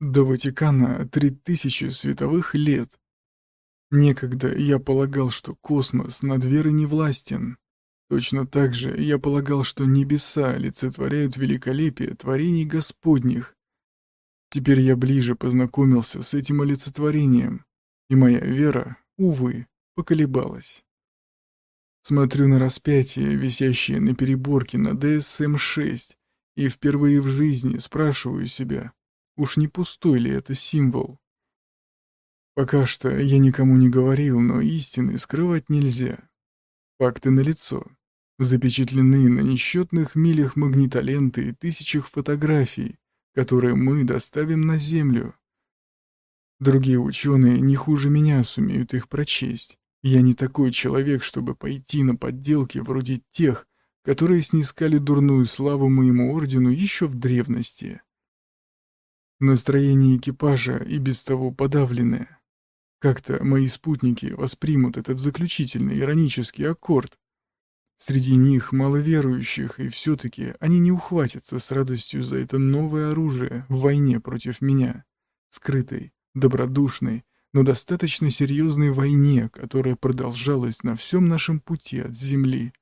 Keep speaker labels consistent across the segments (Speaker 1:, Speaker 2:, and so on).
Speaker 1: До Ватикана три тысячи световых лет. Некогда я полагал, что космос над верой не властен. Точно так же я полагал, что небеса олицетворяют великолепие творений Господних. Теперь я ближе познакомился с этим олицетворением, и моя вера, увы, поколебалась. Смотрю на распятие, висящее на переборке на ДСМ-6, и впервые в жизни спрашиваю себя, Уж не пустой ли это символ? Пока что я никому не говорил, но истины скрывать нельзя. Факты налицо. Запечатлены на несчетных милях магнитоленты и тысячах фотографий, которые мы доставим на Землю. Другие ученые не хуже меня сумеют их прочесть. Я не такой человек, чтобы пойти на подделки вроде тех, которые снискали дурную славу моему ордену еще в древности. Настроение экипажа и без того подавленное. Как-то мои спутники воспримут этот заключительный иронический аккорд. Среди них мало верующих, и все-таки они не ухватятся с радостью за это новое оружие в войне против меня. Скрытой, добродушной, но достаточно серьезной войне, которая продолжалась на всем нашем пути от Земли.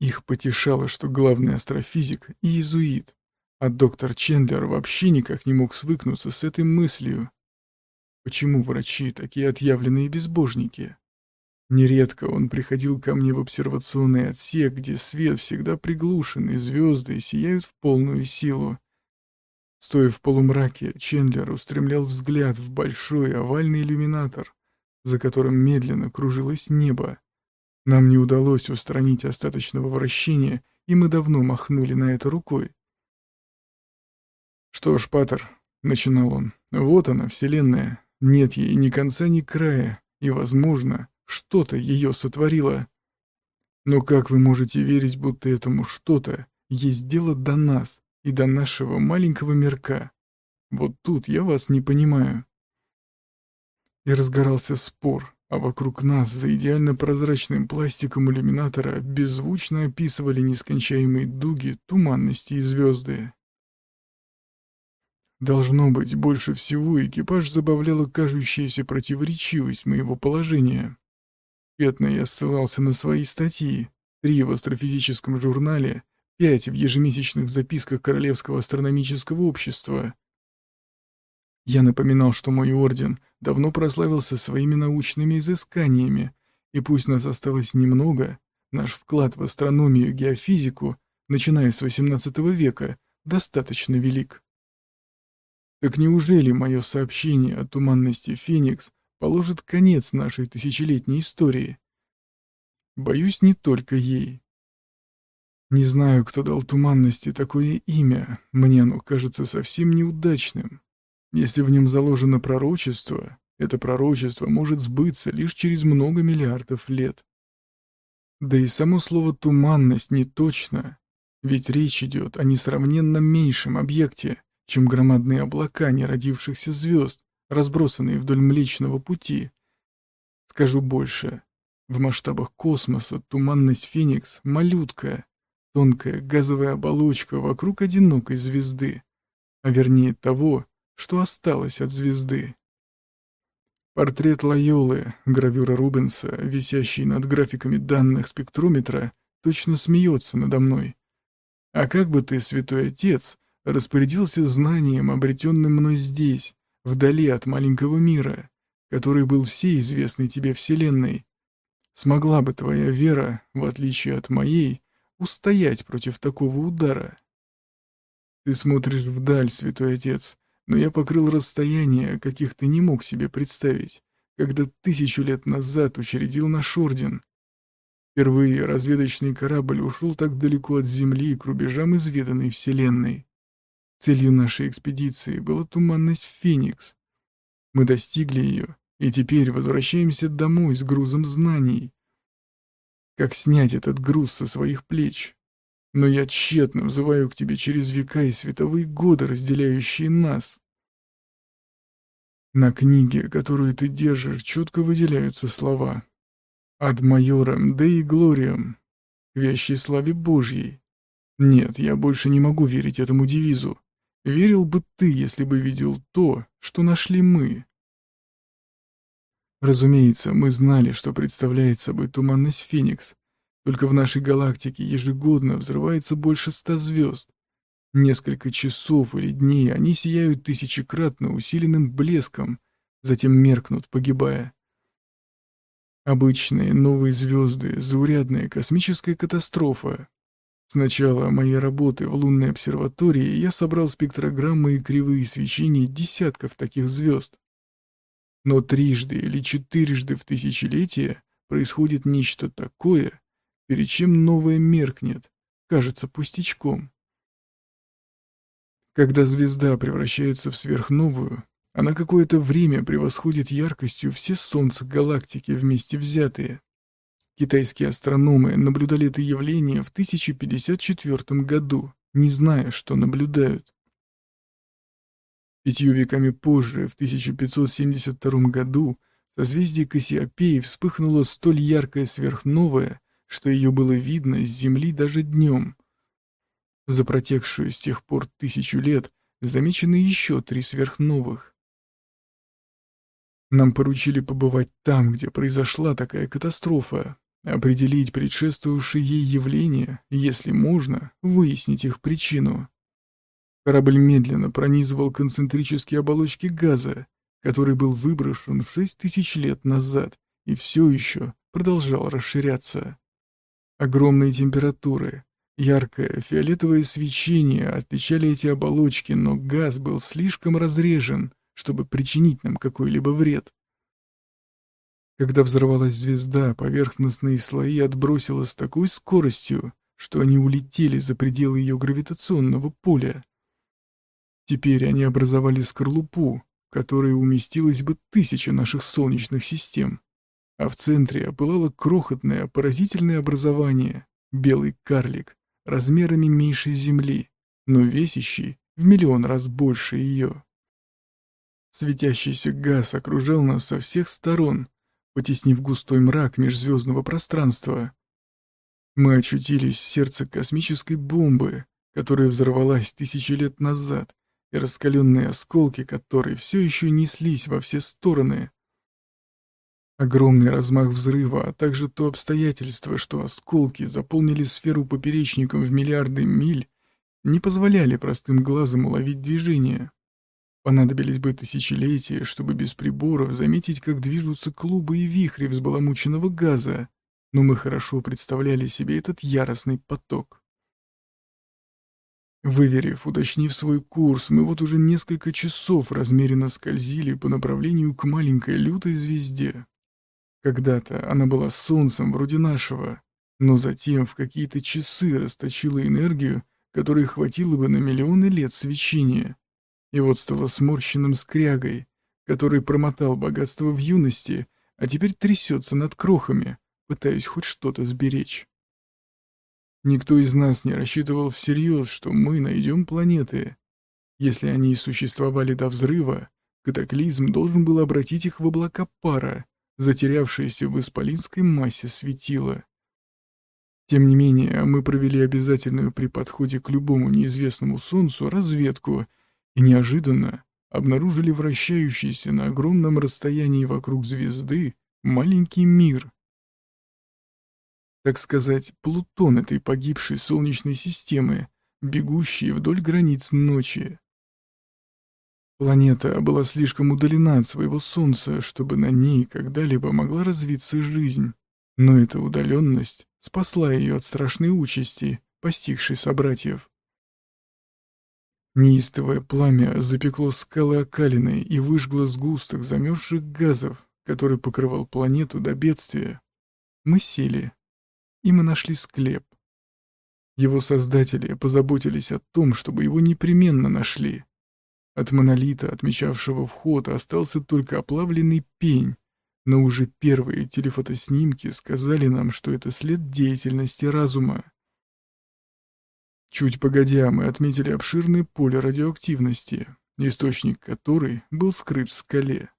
Speaker 1: Их потешало, что главный астрофизик иезуит, а доктор Чендлер вообще никак не мог свыкнуться с этой мыслью. Почему врачи такие отъявленные безбожники? Нередко он приходил ко мне в обсервационный отсек, где свет всегда приглушен, и звезды сияют в полную силу. Стоя в полумраке, Чендлер устремлял взгляд в большой овальный иллюминатор, за которым медленно кружилось небо. Нам не удалось устранить остаточного вращения, и мы давно махнули на это рукой. «Что ж, Паттер», — начинал он, — «вот она, Вселенная. Нет ей ни конца, ни края, и, возможно, что-то ее сотворило. Но как вы можете верить, будто этому что-то есть дело до нас и до нашего маленького мирка? Вот тут я вас не понимаю». И разгорался спор, а вокруг нас за идеально прозрачным пластиком иллюминатора беззвучно описывали нескончаемые дуги, туманности и звезды. Должно быть, больше всего экипаж забавляла кажущаяся противоречивость моего положения. Пятно я ссылался на свои статьи, три в астрофизическом журнале, пять в ежемесячных записках Королевского астрономического общества. Я напоминал, что мой орден давно прославился своими научными изысканиями, и пусть нас осталось немного, наш вклад в астрономию и геофизику, начиная с XVIII века, достаточно велик. Так неужели мое сообщение о туманности Феникс положит конец нашей тысячелетней истории? Боюсь, не только ей. Не знаю, кто дал туманности такое имя, мне оно кажется совсем неудачным. Если в нем заложено пророчество, это пророчество может сбыться лишь через много миллиардов лет. Да и само слово «туманность» не точно, ведь речь идет о несравненно меньшем объекте, чем громадные облака неродившихся звезд, разбросанные вдоль Млечного Пути. Скажу больше. В масштабах космоса туманность Феникс — малютка, тонкая газовая оболочка вокруг одинокой звезды, а вернее того, что осталось от звезды. Портрет Лайолы, гравюра Рубенса, висящий над графиками данных спектрометра, точно смеется надо мной. А как бы ты, святой отец, распорядился знанием, обретенным мной здесь, вдали от маленького мира, который был всей известной тебе Вселенной. Смогла бы твоя вера, в отличие от моей, устоять против такого удара? Ты смотришь вдаль, святой отец, но я покрыл расстояние, каких ты не мог себе представить, когда тысячу лет назад учредил наш орден. Впервые разведочный корабль ушел так далеко от Земли к рубежам изведанной Вселенной. Целью нашей экспедиции была туманность Феникс. Мы достигли ее, и теперь возвращаемся домой с грузом знаний. Как снять этот груз со своих плеч? Но я тщетно взываю к тебе через века и световые годы, разделяющие нас. На книге, которую ты держишь, четко выделяются слова «Ad majorem Dei gloriam» — «К вящей славе Божьей». Нет, я больше не могу верить этому девизу. Верил бы ты, если бы видел то, что нашли мы. Разумеется, мы знали, что представляет собой туманность Феникс. Только в нашей галактике ежегодно взрывается больше ста звезд. Несколько часов или дней они сияют тысячекратно усиленным блеском, затем меркнут, погибая. Обычные новые звезды, заурядная космическая катастрофа. С начала моей работы в лунной обсерватории я собрал спектрограммы и кривые свечения десятков таких звезд. Но трижды или четырежды в тысячелетие происходит нечто такое, перед чем новое меркнет, кажется пустячком. Когда звезда превращается в сверхновую, она какое-то время превосходит яркостью все солнца галактики вместе взятые. Китайские астрономы наблюдали это явление в 1054 году, не зная, что наблюдают. Пятью веками позже, в 1572 году, в созвездии Кассиопеи вспыхнула столь яркая сверхновая, что ее было видно с Земли даже днем. За протекшую с тех пор тысячу лет замечены еще три сверхновых. Нам поручили побывать там, где произошла такая катастрофа, Определить предшествовавшие ей явления, если можно, выяснить их причину. Корабль медленно пронизывал концентрические оболочки газа, который был выброшен 6 тысяч лет назад и все еще продолжал расширяться. Огромные температуры, яркое фиолетовое свечение отличали эти оболочки, но газ был слишком разрежен, чтобы причинить нам какой-либо вред. Когда взорвалась звезда, поверхностные слои отбросило с такой скоростью, что они улетели за пределы ее гравитационного поля. Теперь они образовали скорлупу, в которой уместилось бы тысяча наших солнечных систем, а в центре опылало крохотное поразительное образование — белый карлик, размерами меньше Земли, но весящий в миллион раз больше ее. Светящийся газ окружал нас со всех сторон, потеснив густой мрак межзвездного пространства. Мы очутились в сердце космической бомбы, которая взорвалась тысячи лет назад, и раскаленные осколки которой все еще неслись во все стороны. Огромный размах взрыва, а также то обстоятельство, что осколки заполнили сферу поперечником в миллиарды миль, не позволяли простым глазом уловить движение. Понадобились бы тысячелетия, чтобы без приборов заметить, как движутся клубы и вихри взбаламученного газа, но мы хорошо представляли себе этот яростный поток. Выверив, уточнив свой курс, мы вот уже несколько часов размеренно скользили по направлению к маленькой лютой звезде. Когда-то она была солнцем вроде нашего, но затем в какие-то часы расточила энергию, которой хватило бы на миллионы лет свечения и вот стала сморщенным скрягой, который промотал богатство в юности, а теперь трясется над крохами, пытаясь хоть что-то сберечь. Никто из нас не рассчитывал всерьез, что мы найдем планеты. Если они существовали до взрыва, катаклизм должен был обратить их в облака пара, затерявшиеся в исполинской массе светила. Тем не менее, мы провели обязательную при подходе к любому неизвестному Солнцу разведку и неожиданно обнаружили вращающийся на огромном расстоянии вокруг звезды маленький мир. Так сказать, Плутон этой погибшей Солнечной системы, бегущий вдоль границ ночи. Планета была слишком удалена от своего Солнца, чтобы на ней когда-либо могла развиться жизнь, но эта удаленность спасла ее от страшной участи, постигшей собратьев. Неистовое пламя запекло скалы окалины и выжгло сгусток замерзших газов, который покрывал планету до бедствия. Мы сели, и мы нашли склеп. Его создатели позаботились о том, чтобы его непременно нашли. От монолита, отмечавшего вход, остался только оплавленный пень, но уже первые телефотоснимки сказали нам, что это след деятельности разума. Чуть погодя, мы отметили обширное поле радиоактивности, источник которой был скрыт в скале.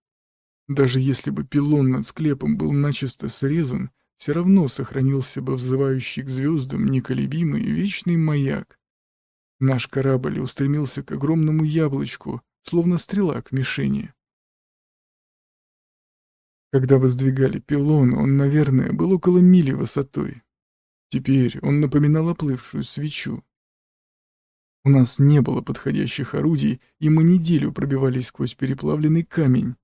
Speaker 1: Даже если бы пилон над склепом был начисто срезан, все равно сохранился бы взывающий к звездам неколебимый вечный маяк. Наш корабль устремился к огромному яблочку, словно стрела к мишени. Когда воздвигали пилон, он, наверное, был около мили высотой. Теперь он напоминал оплывшую свечу. У нас не было подходящих орудий, и мы неделю пробивались сквозь переплавленный камень.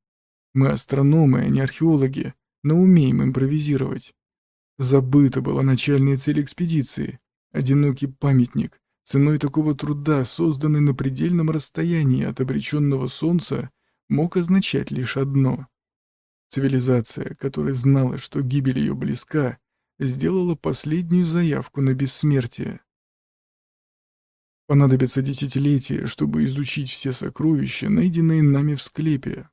Speaker 1: Мы астрономы, а не археологи, но умеем импровизировать. Забыта была начальная цель экспедиции — одинокий памятник, ценой такого труда, созданный на предельном расстоянии от обреченного солнца, мог означать лишь одно. Цивилизация, которая знала, что гибель ее близка, сделала последнюю заявку на бессмертие. Понадобится десятилетия, чтобы изучить все сокровища, найденные нами в склепе.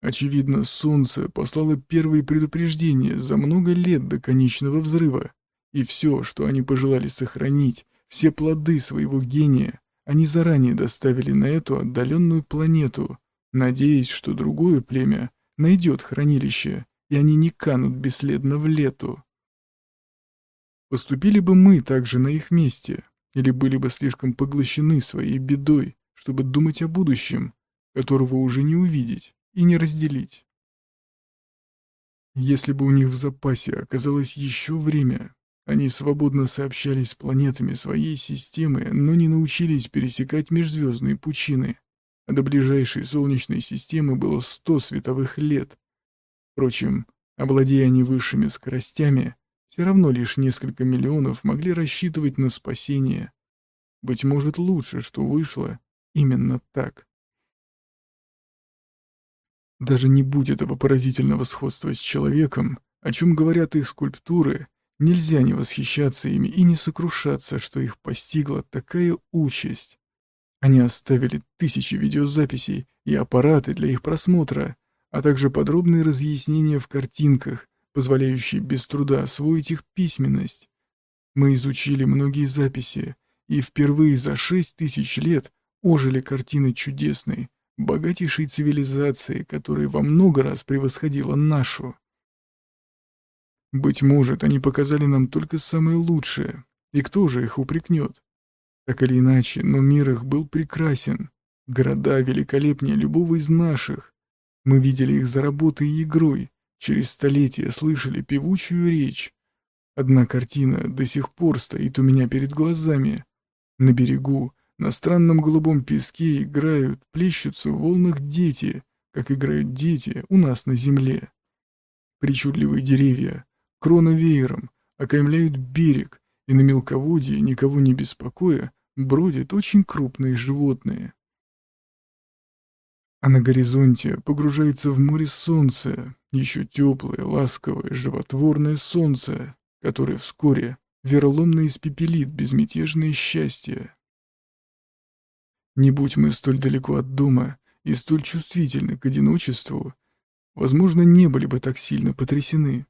Speaker 1: Очевидно, Солнце послало первые предупреждения за много лет до конечного взрыва, и все, что они пожелали сохранить, все плоды своего гения, они заранее доставили на эту отдаленную планету, надеясь, что другое племя найдет хранилище, и они не канут бесследно в лету. Поступили бы мы также на их месте, или были бы слишком поглощены своей бедой, чтобы думать о будущем, которого уже не увидеть и не разделить. Если бы у них в запасе оказалось еще время, они свободно сообщались с планетами своей системы, но не научились пересекать межзвездные пучины, а до ближайшей Солнечной системы было сто световых лет. Впрочем, обладая они высшими скоростями, все равно лишь несколько миллионов могли рассчитывать на спасение. Быть может, лучше, что вышло именно так. Даже не будь этого поразительного сходства с человеком, о чем говорят их скульптуры, Нельзя не восхищаться ими и не сокрушаться, что их постигла такая участь. Они оставили тысячи видеозаписей и аппараты для их просмотра, а также подробные разъяснения в картинках, позволяющие без труда освоить их письменность. Мы изучили многие записи, и впервые за шесть тысяч лет ожили картины чудесной, богатейшей цивилизации, которая во много раз превосходила нашу. Быть может, они показали нам только самое лучшее, и кто же их упрекнет? Так или иначе, но мир их был прекрасен. Города великолепнее любого из наших. Мы видели их за работой и игрой, через столетия слышали певучую речь. Одна картина до сих пор стоит у меня перед глазами. На берегу, на странном голубом песке играют, плещутся в волнах дети, как играют дети у нас на земле. Причудливые деревья, крона веером, окаймляют берег, и на мелководье, никого не беспокоя, бродят очень крупные животные. А на горизонте погружается в море солнце, еще теплое, ласковое, животворное солнце, которое вскоре вероломно испепелит безмятежное счастье. Не будь мы столь далеко от дома и столь чувствительны к одиночеству, возможно, не были бы так сильно потрясены.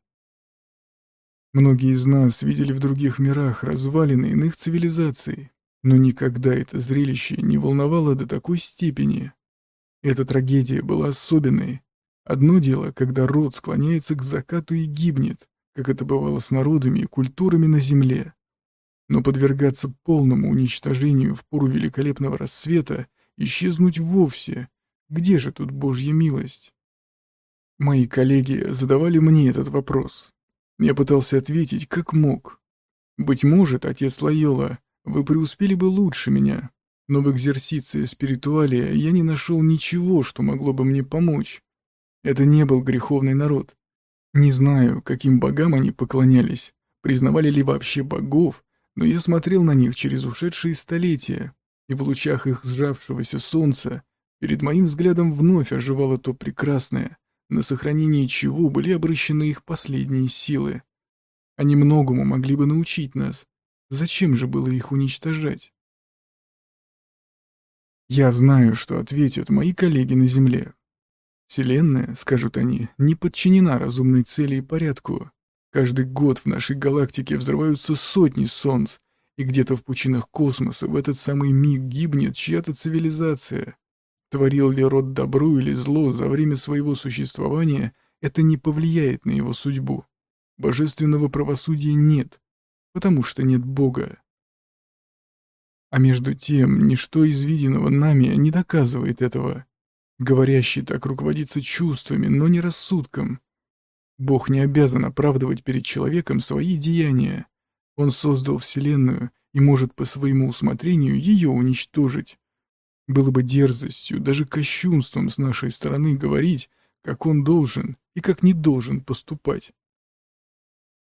Speaker 1: Многие из нас видели в других мирах развалины иных цивилизаций, но никогда это зрелище не волновало до такой степени. Эта трагедия была особенной. Одно дело, когда род склоняется к закату и гибнет, как это бывало с народами и культурами на Земле. Но подвергаться полному уничтожению в пору великолепного рассвета, исчезнуть вовсе, где же тут Божья милость? Мои коллеги задавали мне этот вопрос, я пытался ответить, как мог. Быть может, отец Лайола, вы преуспели бы лучше меня, но в экзерсиции спиритуалия я не нашел ничего, что могло бы мне помочь. Это не был греховный народ. Не знаю, каким богам они поклонялись, признавали ли вообще богов, но я смотрел на них через ушедшие столетия, и в лучах их сжавшегося солнца перед моим взглядом вновь оживало то прекрасное, на сохранение чего были обращены их последние силы. Они многому могли бы научить нас. Зачем же было их уничтожать? Я знаю, что ответят мои коллеги на Земле. Вселенная, скажут они, не подчинена разумной цели и порядку. Каждый год в нашей галактике взрываются сотни солнц, и где-то в пучинах космоса в этот самый миг гибнет чья-то цивилизация. Творил ли род добро или зло за время своего существования, это не повлияет на его судьбу. Божественного правосудия нет, потому что нет Бога. А между тем, ничто из виденного нами не доказывает этого. Говорящий так руководится чувствами, но не рассудком. Бог не обязан оправдывать перед человеком свои деяния. Он создал Вселенную и может по своему усмотрению ее уничтожить. Было бы дерзостью, даже кощунством с нашей стороны говорить, как он должен и как не должен поступать.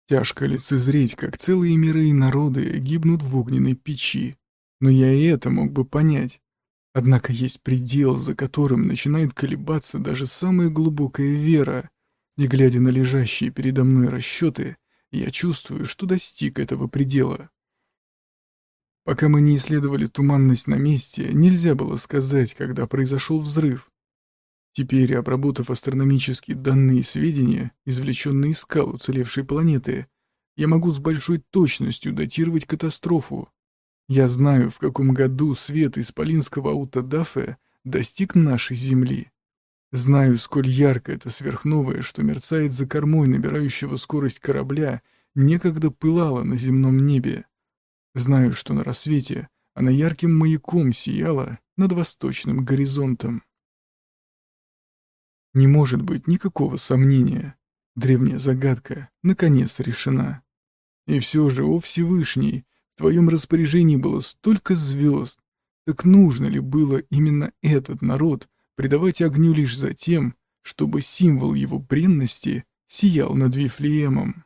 Speaker 1: Тяжко лицезреть, как целые миры и народы гибнут в огненной печи. Но я и это мог бы понять. Однако есть предел, за которым начинает колебаться даже самая глубокая вера, и, глядя на лежащие передо мной расчеты, я чувствую, что достиг этого предела. Пока мы не исследовали туманность на месте, нельзя было сказать, когда произошел взрыв. Теперь, обработав астрономические данные сведения, извлеченные из скал уцелевшей планеты, я могу с большой точностью датировать катастрофу. Я знаю, в каком году свет исполинского аутодафе достиг нашей Земли. Знаю, сколь ярко это сверхновое, что мерцает за кормой набирающего скорость корабля, некогда пылало на земном небе. Знаю, что на рассвете она ярким маяком сияла над восточным горизонтом. Не может быть никакого сомнения. Древняя загадка наконец решена. И все же, о Всевышний, твоем распоряжении было столько звезд. Так нужно ли было именно этот народ предавать огню лишь за тем, чтобы символ его бренности сиял над Вифлеемом?